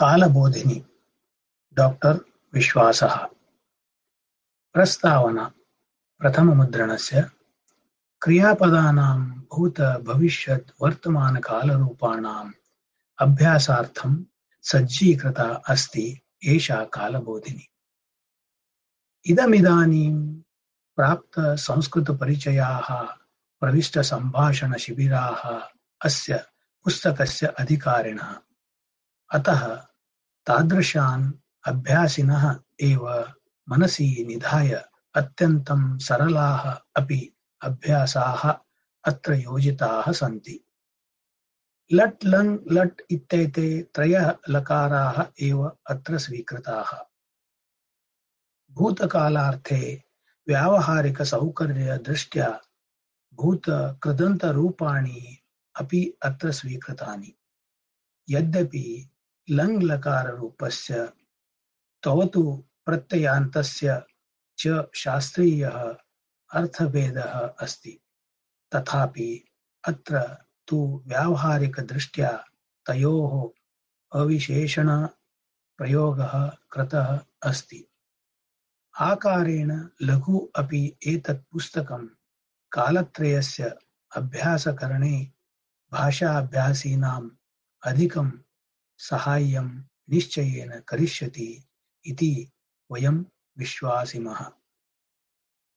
कालबोधिनी। Doctor विश्वासः। प्रस्तावना। प्रथममुद्रणस्य। क्रियापदानां भूतभविष्यत् वर्तमानकालरूपाणाम् अभ्यासार्थं सज्जीकृता अस्ति एषा कालबोधिनी। इदमिदानीं प्राप्तसंस्कृतपरिचयाः, प्रविष्टसम्भाषणशिबिराः अस्य पुस्तकस्य अधिकारिणः। अतः तादृशान् अभ्यासिनः एव मनसि निधाय अत्यन्तं सरलाः अपि अभ्यासाः अत्र योजिताः सन्ति। लट् लङ् लट् इत्येते त्रयः लकाराः एव अत्र स्वीकृताः। भूतकालार्थे व्यावहारिकसौकर्यदृष्ट्या भूतकृदन्तरूपाणि अपि अत्र स्वीकृतानि। यद्यपि लङ् लकाररूपस्य तवतु प्रत्ययान्तस्य च शास्त्रीयः अर्थभेदः अस्ति। तथापि अत्र तु व्यावहारिकदृष्ट्या तयोः अविशेषणप्रयोगः कृतः अस्ति। आकारेण लघु अपि एतत् पुस्तकं कालत्रयस्य अभ्यासकरणे भाषाभ्यासीनाम् अधिकं साहाय्यं निश्चयेन करिष्यति इति वयं विश्वासिमः।